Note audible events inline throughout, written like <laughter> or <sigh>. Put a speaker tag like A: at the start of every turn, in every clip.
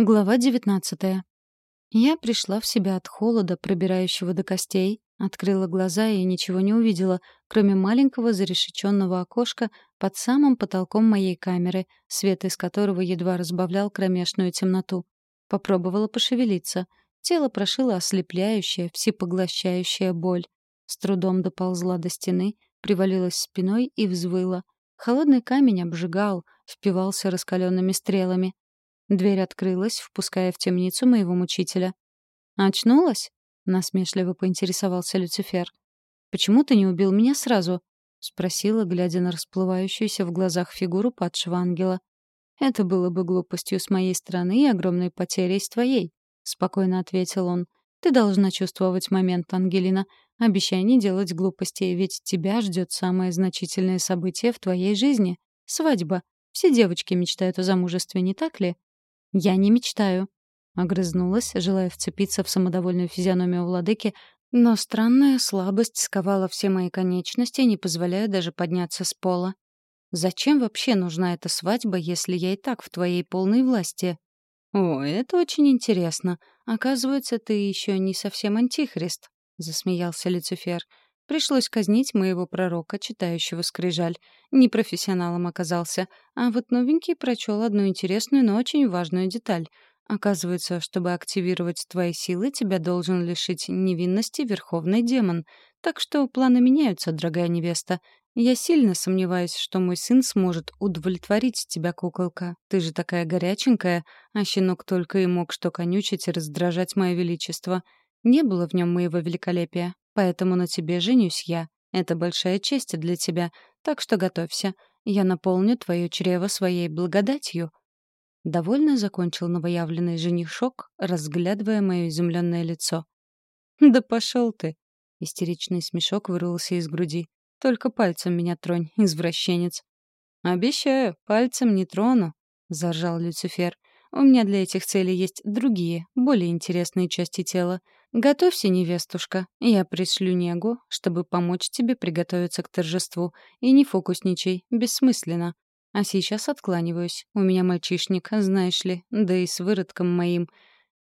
A: Глава 19. Я пришла в себя от холода, пробирающего до костей, открыла глаза и ничего не увидела, кроме маленького зарешеченного окошка под самым потолком моей камеры, свет из которого едва разбавлял кромешную темноту. Попробовала пошевелиться. Тело прошило ослепляющая, всепоглощающая боль. С трудом доползла до стены, привалилась спиной и взвыла. Холодный камень обжигал, впивался раскаленными стрелами. Дверь открылась, впуская в темницу моего мучителя. «Очнулась?» — насмешливо поинтересовался Люцифер. «Почему ты не убил меня сразу?» — спросила, глядя на расплывающуюся в глазах фигуру падшего ангела. «Это было бы глупостью с моей стороны и огромной потерей с твоей», — спокойно ответил он. «Ты должна чувствовать момент, Ангелина. Обещай не делать глупостей, ведь тебя ждет самое значительное событие в твоей жизни — свадьба. Все девочки мечтают о замужестве, не так ли?» «Я не мечтаю», — огрызнулась, желая вцепиться в самодовольную физиономию владыки, но странная слабость сковала все мои конечности, не позволяя даже подняться с пола. «Зачем вообще нужна эта свадьба, если я и так в твоей полной власти?» «О, это очень интересно. Оказывается, ты еще не совсем антихрист», — засмеялся Люцифер. Пришлось казнить моего пророка, читающего скрижаль. Непрофессионалом оказался, а вот новенький прочел одну интересную, но очень важную деталь. Оказывается, чтобы активировать твои силы, тебя должен лишить невинности верховный демон. Так что планы меняются, дорогая невеста. Я сильно сомневаюсь, что мой сын сможет удовлетворить тебя, куколка. Ты же такая горяченькая, а щенок только и мог что конючить и раздражать мое величество. Не было в нем моего великолепия, Поэтому на тебе женюсь я. Это большая честь для тебя, так что готовься. Я наполню твое чрево своей благодатью». Довольно закончил новоявленный женишок, разглядывая мое изумленное лицо. «Да пошел ты!» — истеричный смешок вырвался из груди. «Только пальцем меня тронь, извращенец». «Обещаю, пальцем не трону», — заржал Люцифер. «У меня для этих целей есть другие, более интересные части тела. «Готовься, невестушка, я пришлю негу, чтобы помочь тебе приготовиться к торжеству. И не фокусничай, бессмысленно. А сейчас откланиваюсь. У меня мальчишник, знаешь ли, да и с выродком моим.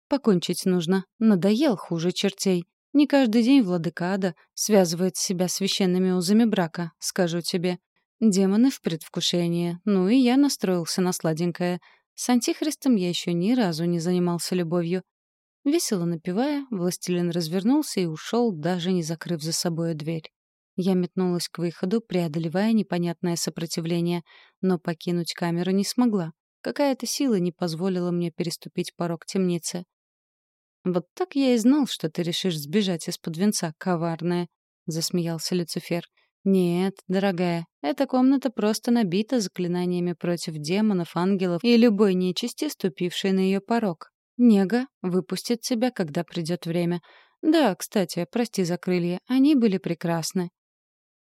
A: Покончить нужно. Надоел хуже чертей. Не каждый день владыка ада связывает себя священными узами брака, скажу тебе. Демоны в предвкушении. Ну и я настроился на сладенькое. С антихристом я еще ни разу не занимался любовью. Весело напевая, властелин развернулся и ушел, даже не закрыв за собой дверь. Я метнулась к выходу, преодолевая непонятное сопротивление, но покинуть камеру не смогла. Какая-то сила не позволила мне переступить порог темницы. «Вот так я и знал, что ты решишь сбежать из-под венца, коварная», — засмеялся Люцифер. «Нет, дорогая, эта комната просто набита заклинаниями против демонов, ангелов и любой нечисти, ступившей на ее порог. Нега выпустит тебя, когда придет время. Да, кстати, прости за крылья, они были прекрасны.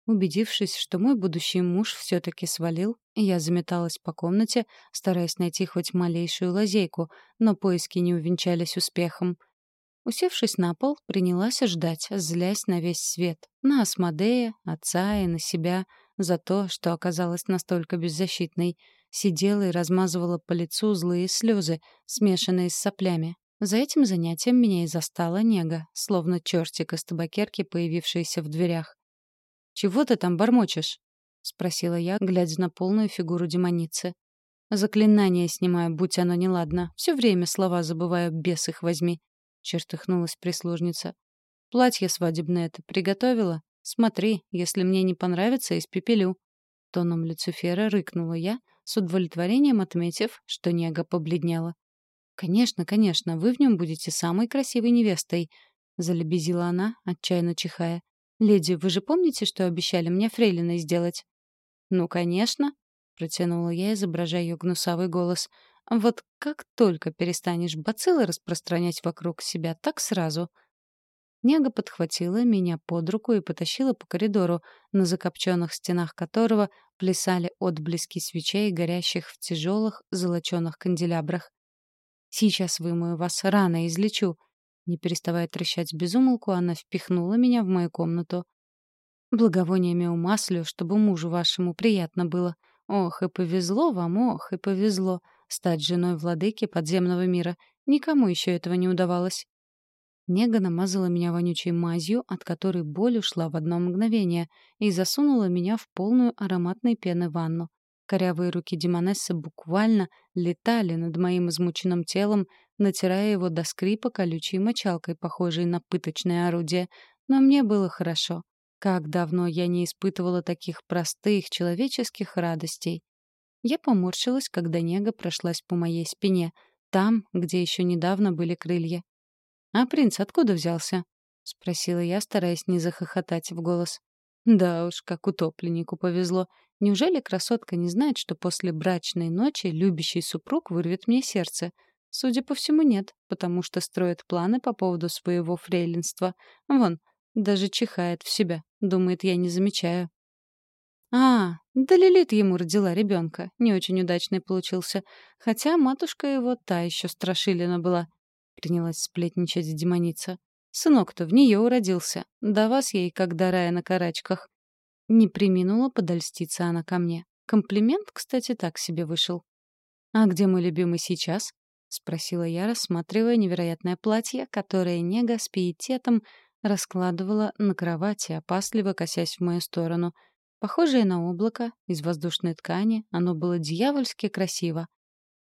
A: Убедившись, что мой будущий муж все-таки свалил, я заметалась по комнате, стараясь найти хоть малейшую лазейку, но поиски не увенчались успехом. Усевшись на пол, принялась ждать, злясь на весь свет. На Асмодея, отца и на себя за то, что оказалась настолько беззащитной — сидела и размазывала по лицу злые слезы, смешанные с соплями. За этим занятием меня и застала нега, словно чертик из табакерки, появившийся в дверях. «Чего ты там бормочешь?» — спросила я, глядя на полную фигуру демоницы. «Заклинание снимаю, будь оно неладно. Все время слова забываю, бес их возьми», — чертыхнулась прислужница. «Платье свадебное ты приготовила? Смотри, если мне не понравится, испепелю». Тоном Люцифера рыкнула я, с удовлетворением отметив, что нега побледнела. «Конечно, конечно, вы в нем будете самой красивой невестой», — залебезила она, отчаянно чихая. «Леди, вы же помните, что обещали мне фрейлиной сделать?» «Ну, конечно», — протянула я, изображая ее гнусавый голос. «Вот как только перестанешь бациллы распространять вокруг себя, так сразу». Нега подхватила меня под руку и потащила по коридору, на закопченных стенах которого плясали отблески свечей, горящих в тяжелых золоченых канделябрах. «Сейчас вымою вас, рано излечу!» Не переставая трещать безумолку, она впихнула меня в мою комнату. «Благовониями умаслю, чтобы мужу вашему приятно было. Ох, и повезло вам, ох, и повезло. стать женой владыки подземного мира. Никому еще этого не удавалось. Нега намазала меня вонючей мазью, от которой боль ушла в одно мгновение, и засунула меня в полную ароматной пены ванну. Корявые руки Демонессы буквально летали над моим измученным телом, натирая его до скрипа колючей мочалкой, похожей на пыточное орудие. Но мне было хорошо. Как давно я не испытывала таких простых человеческих радостей. Я поморщилась, когда нега прошлась по моей спине, там, где еще недавно были крылья. «А принц откуда взялся?» — спросила я, стараясь не захохотать в голос. Да уж, как утопленнику повезло. Неужели красотка не знает, что после брачной ночи любящий супруг вырвет мне сердце? Судя по всему, нет, потому что строит планы по поводу своего фрейлинства. Вон, даже чихает в себя. Думает, я не замечаю. А, да Лилит ему родила ребенка. Не очень удачный получился. Хотя матушка его та еще страшилина была. Принялась сплетничать демоница. Сынок-то в нее уродился. Да вас ей, как до рая на карачках. Не приминула подольститься она ко мне. Комплимент, кстати, так себе вышел. «А где мой любимый сейчас?» — спросила я, рассматривая невероятное платье, которое Нега с пиететом раскладывала на кровати, опасливо косясь в мою сторону. Похожее на облако, из воздушной ткани, оно было дьявольски красиво.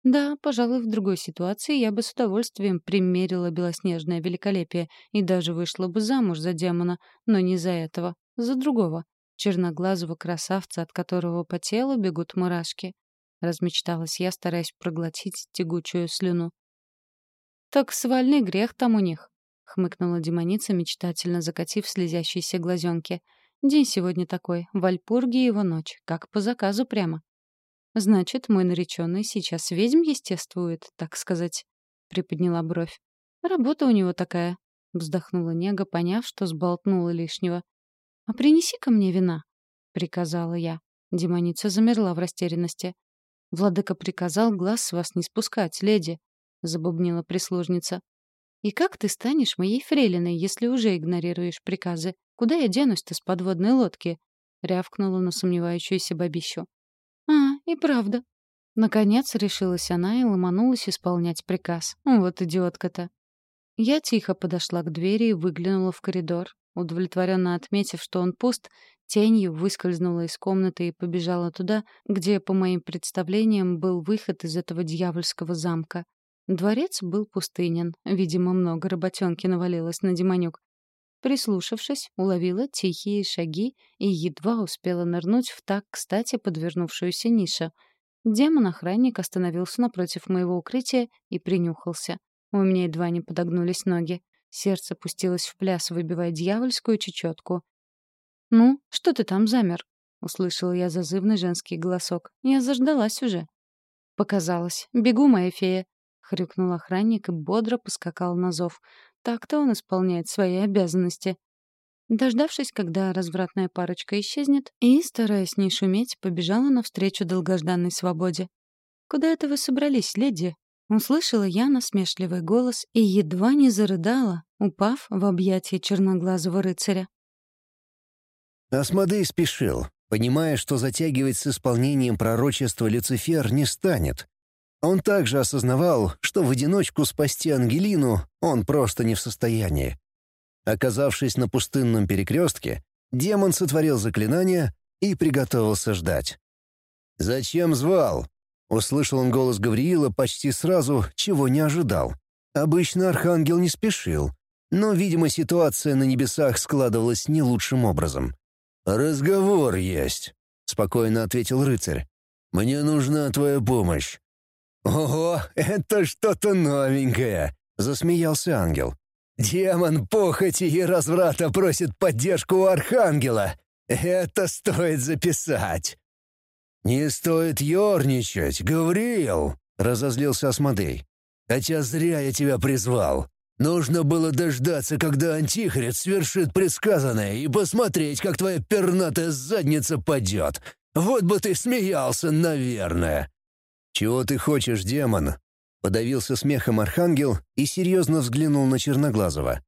A: Да, пожалуй, в другой ситуации я бы с удовольствием примерила белоснежное великолепие и даже вышла бы замуж за демона, но не за этого, за другого, черноглазого красавца, от которого по телу бегут мурашки. Размечталась я, стараясь проглотить тягучую слюну. «Так свальный грех там у них», — хмыкнула демоница, мечтательно закатив слезящиеся глазенки. «День сегодня такой, в Альпурге его ночь, как по заказу прямо». «Значит, мой нареченный сейчас ведьм естествует, так сказать», — приподняла бровь. «Работа у него такая», — вздохнула Нега, поняв, что сболтнула лишнего. «А принеси-ка мне вина», — приказала я. Демоница замерла в растерянности. «Владыка приказал глаз с вас не спускать, леди», — забубнила прислужница. «И как ты станешь моей фрейлиной, если уже игнорируешь приказы? Куда я денусь-то с подводной лодки?» — рявкнула на сомневающуюся бабищу. «А, и правда». Наконец решилась она и ломанулась исполнять приказ. Вот идиотка-то. Я тихо подошла к двери и выглянула в коридор. Удовлетворенно отметив, что он пуст, тенью выскользнула из комнаты и побежала туда, где, по моим представлениям, был выход из этого дьявольского замка. Дворец был пустынен. Видимо, много работенки навалилось на демонюк. Прислушавшись, уловила тихие шаги и едва успела нырнуть в так кстати подвернувшуюся нишу. Демон-охранник остановился напротив моего укрытия и принюхался. У меня едва не подогнулись ноги. Сердце пустилось в пляс, выбивая дьявольскую чечетку. «Ну, что ты там замер?» — услышала я зазывный женский голосок. «Я заждалась уже». «Показалось. Бегу, моя фея», — хрюкнул охранник и бодро поскакал на зов. Так-то он исполняет свои обязанности. Дождавшись, когда развратная парочка исчезнет, и, стараясь не шуметь, побежала навстречу долгожданной свободе. «Куда это вы собрались, леди?» Услышала я насмешливый голос и едва не зарыдала, упав в объятия черноглазого рыцаря.
B: Асмодей спешил, понимая, что затягивать с исполнением пророчества Люцифер не станет. Он также осознавал, что в одиночку спасти Ангелину он просто не в состоянии. Оказавшись на пустынном перекрестке, демон сотворил заклинание и приготовился ждать. «Зачем звал?» Услышал он голос Гавриила почти сразу, чего не ожидал. Обычно архангел не спешил, но, видимо, ситуация на небесах складывалась не лучшим образом. «Разговор есть», — спокойно ответил рыцарь. «Мне нужна твоя помощь». «Ого, это что-то новенькое», — засмеялся ангел. «Демон похоти и разврата просит поддержку у архангела. Это стоит записать». «Не стоит ерничать, Гавриил!» — разозлился Асмодей. «Хотя зря я тебя призвал. Нужно было дождаться, когда Антихрист свершит предсказанное, и посмотреть, как твоя пернатая задница падет. Вот бы ты смеялся, наверное». «Чего ты хочешь, демон?» Подавился смехом Архангел и серьезно взглянул на Черноглазого.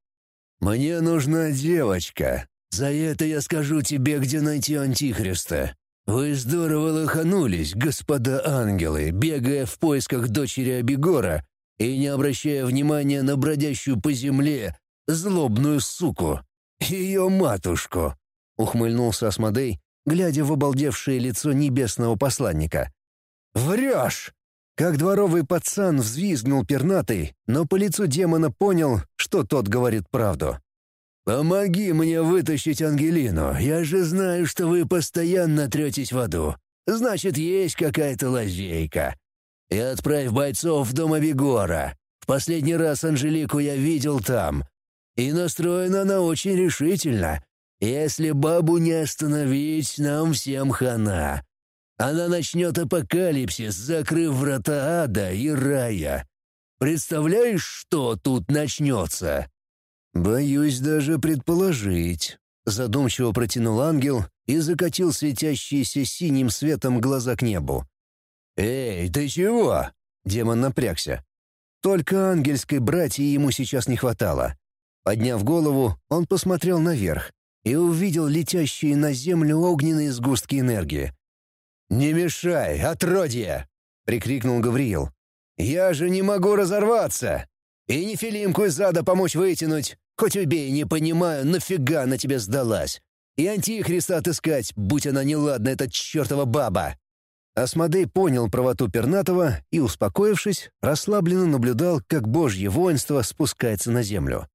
B: «Мне нужна девочка. За это я скажу тебе, где найти Антихриста. «Вы здорово лоханулись, господа ангелы, бегая в поисках дочери Абегора и не обращая внимания на бродящую по земле злобную суку, ее матушку», — ухмыльнулся Асмодей, глядя в обалдевшее лицо небесного посланника. «Врешь!» Как дворовый пацан взвизгнул пернатый, но по лицу демона понял, что тот говорит правду. «Помоги мне вытащить Ангелину, я же знаю, что вы постоянно третесь в аду. Значит, есть какая-то лазейка. И отправь бойцов в дом Абегора. В последний раз Анжелику я видел там. И настроена она очень решительно. Если бабу не остановить, нам всем хана. Она начнет апокалипсис, закрыв врата ада и рая. Представляешь, что тут начнется?» «Боюсь даже предположить», — задумчиво протянул ангел и закатил светящиеся синим светом глаза к небу. «Эй, ты чего?» — демон напрягся. Только ангельской братьи ему сейчас не хватало. Подняв голову, он посмотрел наверх и увидел летящие на землю огненные сгустки энергии. «Не мешай, отродье!» — прикрикнул Гавриил. «Я же не могу разорваться! И не Филимку из зада помочь вытянуть! Хоть убей, не понимаю, нафига она тебе сдалась! И антихриста отыскать, будь она неладна, эта чертова баба!» Асмодей понял правоту Пернатова и, успокоившись, расслабленно наблюдал, как божье воинство спускается на землю.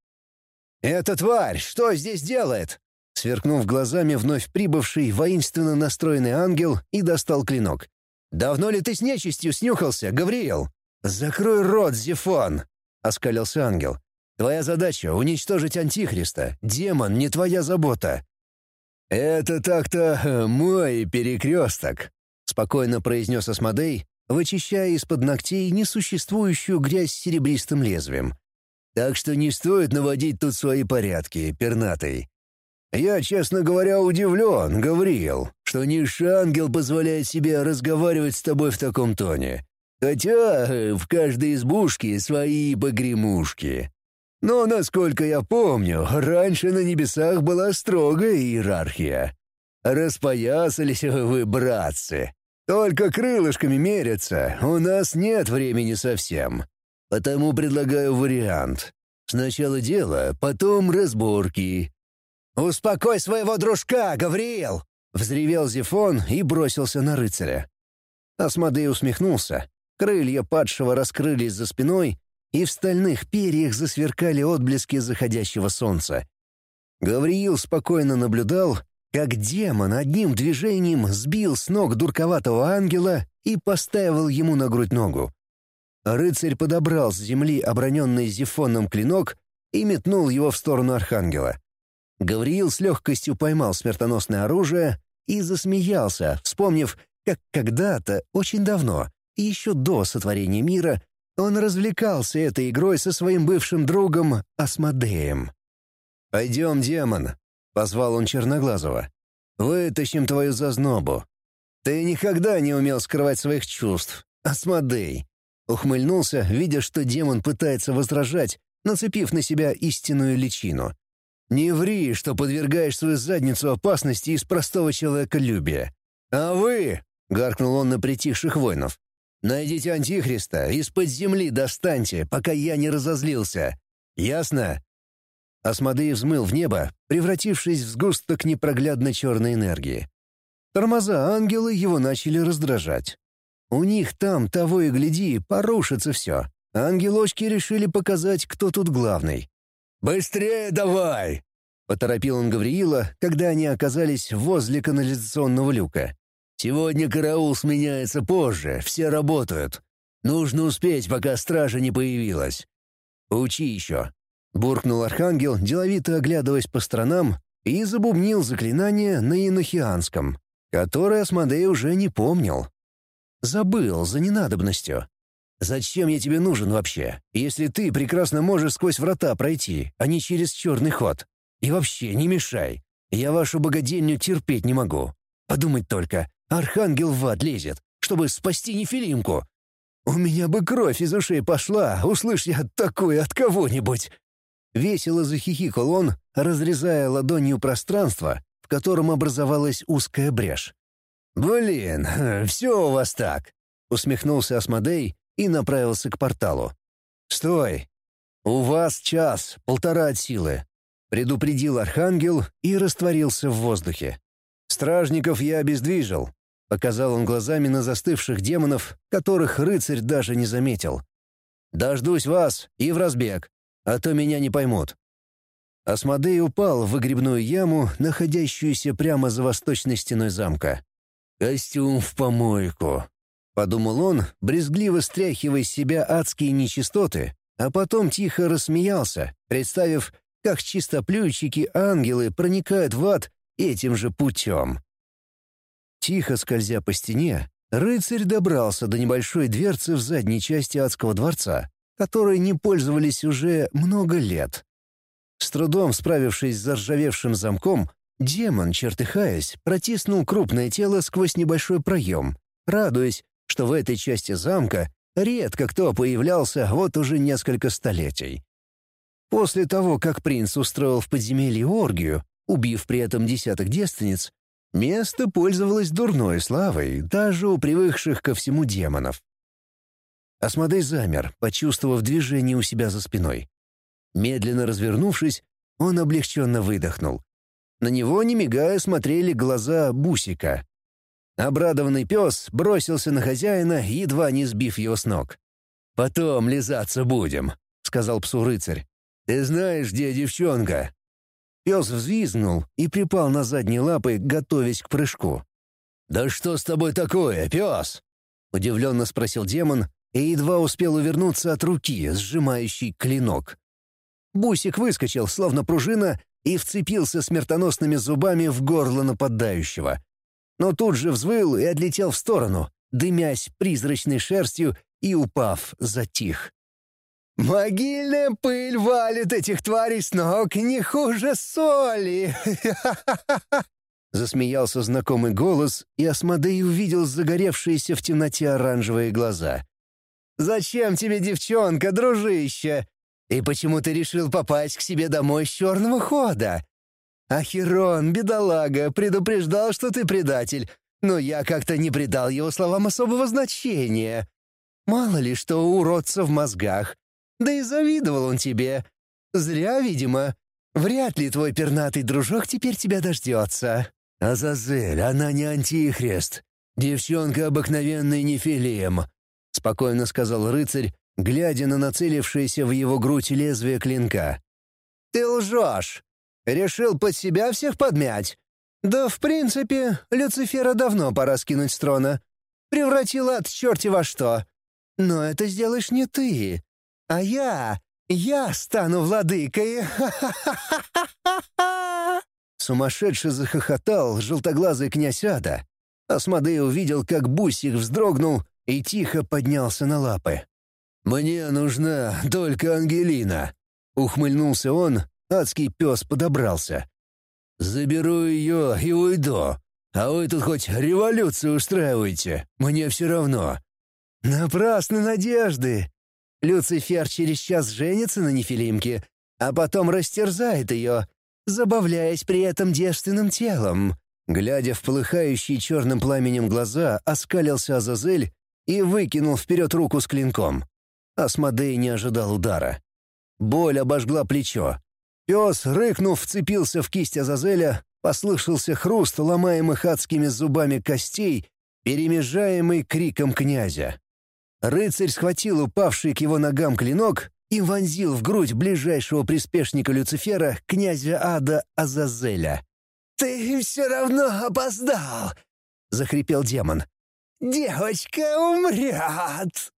B: «Эта тварь что здесь делает?» Сверкнув глазами, вновь прибывший воинственно настроенный ангел и достал клинок. «Давно ли ты с нечистью снюхался, Гавриил?» «Закрой рот, Зефон!» — оскалился ангел. «Твоя задача — уничтожить Антихриста. Демон — не твоя забота». «Это так-то э, мой перекресток», — спокойно произнес Асмодей, вычищая из-под ногтей несуществующую грязь серебристым лезвием. «Так что не стоит наводить тут свои порядки, пернатый. Я, честно говоря, удивлен, Гавриил, что низший ангел позволяет себе разговаривать с тобой в таком тоне. Хотя э, в каждой избушке свои погремушки. Но, насколько я помню, раньше на небесах была строгая иерархия. Распоясались вы, братцы. Только крылышками мерятся, у нас нет времени совсем. Потому предлагаю вариант. Сначала дело, потом разборки, «Успокой своего дружка, Гавриил!» — взревел Зефон и бросился на рыцаря. Асмодей усмехнулся. Крылья падшего раскрылись за спиной, и в стальных перьях засверкали отблески заходящего солнца. Гавриил спокойно наблюдал, как демон одним движением сбил с ног дурковатого ангела и поставил ему на грудь ногу. Рыцарь подобрал с земли оброненный зефоном клинок и метнул его в сторону архангела. Гавриил с легкостью поймал смертоносное оружие и засмеялся, вспомнив, как когда-то, очень давно, еще до сотворения мира, он развлекался этой игрой со своим бывшим другом Асмодеем. «Пойдем, демон», — позвал он Черноглазого. «Вытащим твою зазнобу. Ты никогда не умел скрывать своих чувств, Асмодей». Ухмыльнулся, видя, что демон пытается возражать, нацепив на себя истинную личину. Не ври, что подвергаешь свою задницу опасности из простого человеколюбия. А вы, — гаркнул он на притихших воинов, — найдите Антихриста, из-под земли достаньте, пока я не разозлился. Ясно? Асмодей взмыл в небо, превратившись в сгусток непроглядно черной энергии. Тормоза ангелы его начали раздражать. У них там, того и гляди, порушится все. Ангелочки решили показать, кто тут главный. «Быстрее давай!» — поторопил он Гавриила, когда они оказались возле канализационного люка. «Сегодня караул сменяется позже, все работают. Нужно успеть, пока стража не появилась. Учи еще!» — буркнул Архангел, деловито оглядываясь по сторонам, и забубнил заклинание на инохианском, которое Асмодей уже не помнил. Забыл за ненадобностью. Зачем я тебе нужен вообще, если ты прекрасно можешь сквозь врата пройти, а не через черный ход? И вообще, не мешай. Я вашу богадельню терпеть не могу. Подумать только, архангел в ад лезет, чтобы спасти Нефилимку. У меня бы кровь из ушей пошла, услышь я такое от кого-нибудь. Весело захихикал он, разрезая ладонью пространство, в котором образовалась узкая брешь. «Блин, <laughs> все у вас так!» — усмехнулся Асмодей и направился к порталу. «Стой! У вас час, полтора от силы!» — предупредил Архангел и растворился в воздухе. «Стражников я обездвижил», — показал он глазами на застывших демонов, которых рыцарь даже не заметил. «Дождусь вас и в разбег, а то меня не поймут». Асмодей упал в выгребную яму, находящуюся прямо за восточной стеной замка. «Костюм в помойку», — подумал он, брезгливо стряхивая с себя адские нечистоты, а потом тихо рассмеялся, представив, как чистоплюйчики-ангелы проникают в ад этим же путем. Тихо скользя по стене, рыцарь добрался до небольшой дверцы в задней части адского дворца, которой не пользовались уже много лет. С трудом справившись с заржавевшим замком, демон, чертыхаясь, протиснул крупное тело сквозь небольшой проем, радуясь, что в этой части замка редко кто появлялся вот уже несколько столетий. После того, как принц устроил в подземелье оргию, убив при этом десяток девственниц, место пользовалось дурной славой даже у привыкших ко всему демонов. Асмодей замер, почувствовав движение у себя за спиной. Медленно развернувшись, он облегченно выдохнул. На него, не мигая, смотрели глаза Бусика. Обрадованный пес бросился на хозяина, едва не сбив его с ног. «Потом лизаться будем», — сказал псу рыцарь. «Ты знаешь, где девчонка?» Пес взвизгнул и припал на задние лапы, готовясь к прыжку. «Да что с тобой такое, пес?» — удивленно спросил демон и едва успел увернуться от руки, сжимающей клинок. Бусик выскочил, словно пружина, и вцепился смертоносными зубами в горло нападающего. Но тут же взвыл и отлетел в сторону, дымясь призрачной шерстью и, упав, затих. «Могильная пыль валит этих тварей с ног не хуже соли!» <laughs> Засмеялся знакомый голос, и Асмодей увидел загоревшиеся в темноте оранжевые глаза. «Зачем тебе девчонка, дружище? И почему ты решил попасть к себе домой с черного хода? Ахерон, бедолага, предупреждал, что ты предатель, но я как-то не придал его словам особого значения. Мало ли что у уродца в мозгах. Да и завидовал он тебе. Зря, видимо. Вряд ли твой пернатый дружок теперь тебя дождется. Азазель, она не антихрист. Девчонка обыкновенный нефилим, — спокойно сказал рыцарь, глядя на нацелившееся в его грудь лезвие клинка. «Ты лжешь! Решил под себя всех подмять? Да, в принципе, Люцифера давно пора скинуть с трона. Превратил ад черти во что. Но это сделаешь не ты, а я. Я стану владыкой. <laughs> Сумасшедший захохотал желтоглазый князь ада. Асмодей увидел, как Бусик вздрогнул и тихо поднялся на лапы. «Мне нужна только Ангелина», — ухмыльнулся он, адский пес подобрался. «Заберу ее и уйду, а вы тут хоть революцию устраиваете, мне все равно». «Напрасны надежды!» Люцифер через час женится на Нефилимке, а потом растерзает ее, забавляясь при этом девственным телом. Глядя в полыхающие черным пламенем глаза, оскалился Азазель и выкинул вперед руку с клинком. Асмодей не ожидал удара. Боль обожгла плечо. Пес, рыкнув, вцепился в кисть Азазеля, послышался хруст ломаемых адскими зубами костей, перемежаемый криком князя. Рыцарь схватил упавший к его ногам клинок и вонзил в грудь ближайшего приспешника Люцифера, князя ада Азазеля. «Ты все равно опоздал!» — захрипел демон. «Девочка умрет!»